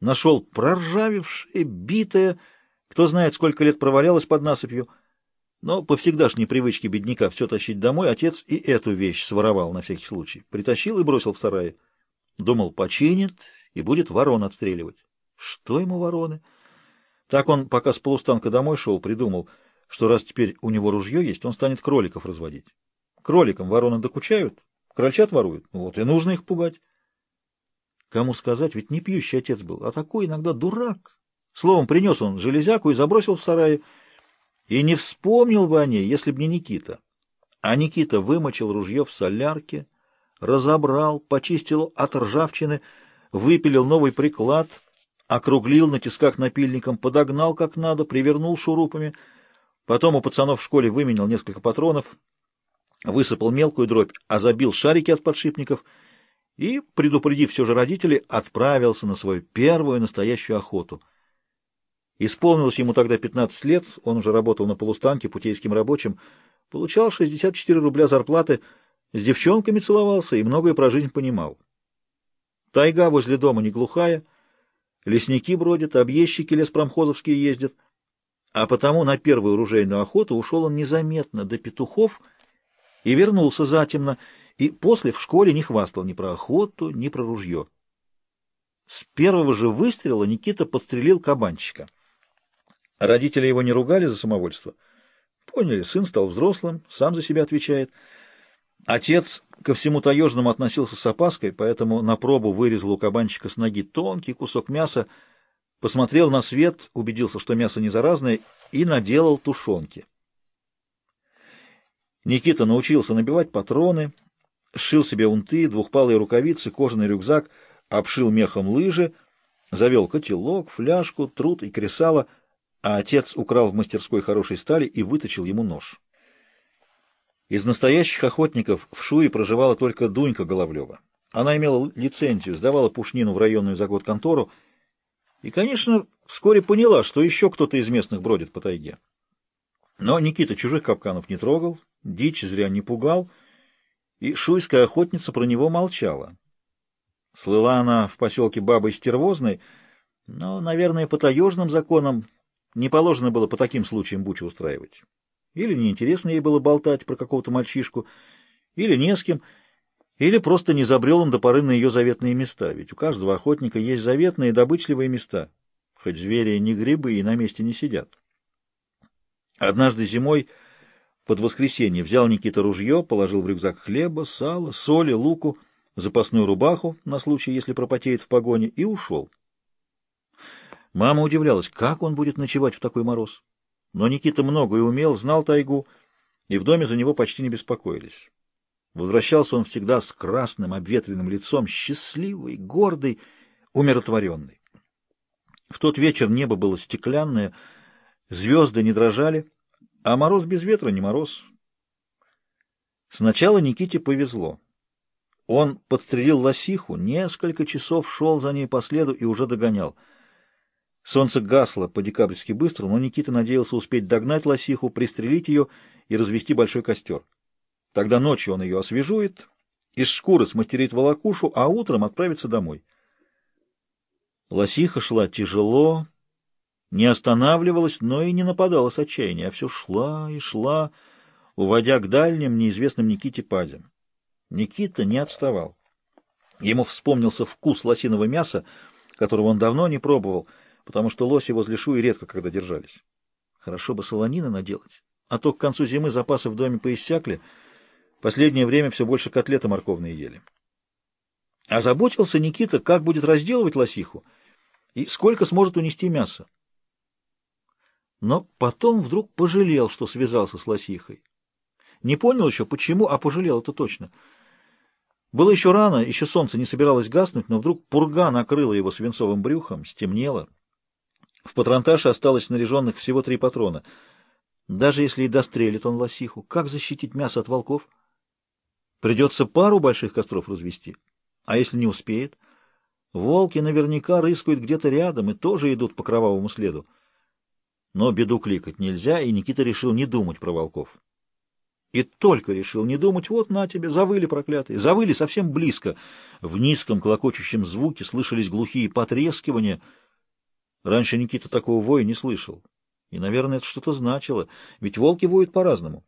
Нашел проржавевшее, битое, кто знает, сколько лет провалялось под насыпью. Но по всегдашней привычке бедняка все тащить домой, отец и эту вещь своровал на всякий случай. Притащил и бросил в сарае. Думал, починит и будет ворон отстреливать. Что ему вороны? Так он, пока с полустанка домой шел, придумал, что раз теперь у него ружье есть, он станет кроликов разводить. Кроликам вороны докучают, крольчат воруют. Вот и нужно их пугать. Кому сказать, ведь не пьющий отец был, а такой иногда дурак. Словом, принес он железяку и забросил в сарае, и не вспомнил бы о ней, если б не Никита. А Никита вымочил ружье в солярке, разобрал, почистил от ржавчины, выпилил новый приклад, округлил на тисках напильником, подогнал как надо, привернул шурупами. Потом у пацанов в школе выменял несколько патронов, высыпал мелкую дробь, а забил шарики от подшипников и, предупредив все же родителей, отправился на свою первую настоящую охоту. Исполнилось ему тогда 15 лет, он уже работал на полустанке путейским рабочим, получал 64 рубля зарплаты, с девчонками целовался и многое про жизнь понимал. Тайга возле дома не глухая, лесники бродят, объездчики леспромхозовские ездят, а потому на первую оружейную охоту ушел он незаметно до петухов и вернулся затемно, и после в школе не хвастал ни про охоту, ни про ружье. С первого же выстрела Никита подстрелил кабанчика. Родители его не ругали за самовольство. Поняли, сын стал взрослым, сам за себя отвечает. Отец ко всему таежному относился с опаской, поэтому на пробу вырезал у кабанчика с ноги тонкий кусок мяса, посмотрел на свет, убедился, что мясо не заразное, и наделал тушенки. Никита научился набивать патроны, сшил себе унты, двухпалые рукавицы, кожаный рюкзак, обшил мехом лыжи, завел котелок, фляжку, труд и кресало — а отец украл в мастерской хорошей стали и выточил ему нож. Из настоящих охотников в Шуе проживала только Дунька Головлева. Она имела лицензию, сдавала пушнину в районную загод-контору и, конечно, вскоре поняла, что еще кто-то из местных бродит по тайге. Но Никита чужих капканов не трогал, дичь зря не пугал, и шуйская охотница про него молчала. Слыла она в поселке бабой стервозной, но, наверное, по таежным законам не положено было по таким случаям бучу устраивать. Или неинтересно ей было болтать про какого-то мальчишку, или не с кем, или просто не забрел он до поры на ее заветные места, ведь у каждого охотника есть заветные добычливые места, хоть звери не грибы и на месте не сидят. Однажды зимой под воскресенье взял Никита ружье, положил в рюкзак хлеба, сала, соли, луку, запасную рубаху на случай, если пропотеет в погоне, и ушел. Мама удивлялась, как он будет ночевать в такой мороз. Но Никита многое умел, знал тайгу, и в доме за него почти не беспокоились. Возвращался он всегда с красным обветренным лицом, счастливый, гордый, умиротворенный. В тот вечер небо было стеклянное, звезды не дрожали, а мороз без ветра не мороз. Сначала Никите повезло. Он подстрелил лосиху, несколько часов шел за ней по следу и уже догонял — Солнце гасло по-декабрьски быстро, но Никита надеялся успеть догнать лосиху, пристрелить ее и развести большой костер. Тогда ночью он ее освежует, из шкуры смастерит волокушу, а утром отправится домой. Лосиха шла тяжело, не останавливалась, но и не нападала с отчаяния, а все шла и шла, уводя к дальним, неизвестным Никите падям. Никита не отставал. Ему вспомнился вкус лосиного мяса, которого он давно не пробовал — потому что лоси возле шуи редко когда держались. Хорошо бы солонины наделать, а то к концу зимы запасы в доме поиссякли, последнее время все больше котлеты морковные ели. Озаботился Никита, как будет разделывать лосиху и сколько сможет унести мяса. Но потом вдруг пожалел, что связался с лосихой. Не понял еще, почему, а пожалел это точно. Было еще рано, еще солнце не собиралось гаснуть, но вдруг пурга накрыла его свинцовым брюхом, стемнело. В патронташе осталось снаряженных всего три патрона. Даже если и дострелит он лосиху, как защитить мясо от волков? Придется пару больших костров развести. А если не успеет? Волки наверняка рыскают где-то рядом и тоже идут по кровавому следу. Но беду кликать нельзя, и Никита решил не думать про волков. И только решил не думать, вот на тебе, завыли проклятые, завыли совсем близко. В низком клокочущем звуке слышались глухие потрескивания. Раньше Никита такого воя не слышал. И, наверное, это что-то значило, ведь волки воют по-разному.